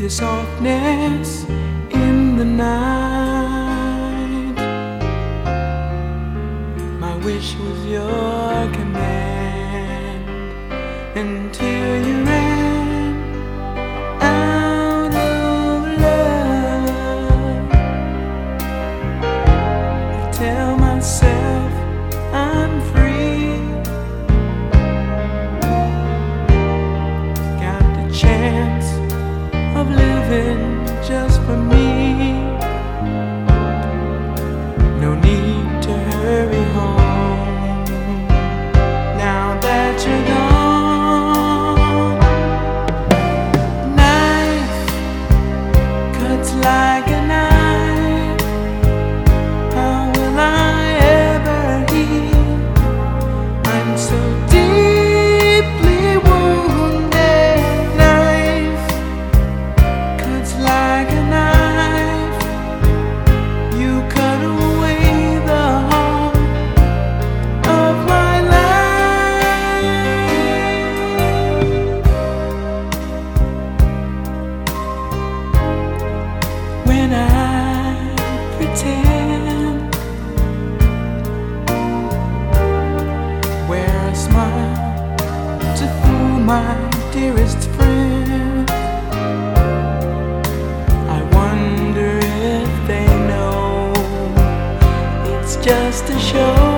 This softness in the night. My wish was your command. just for me. dearest friend. I wonder if they know it's just a show.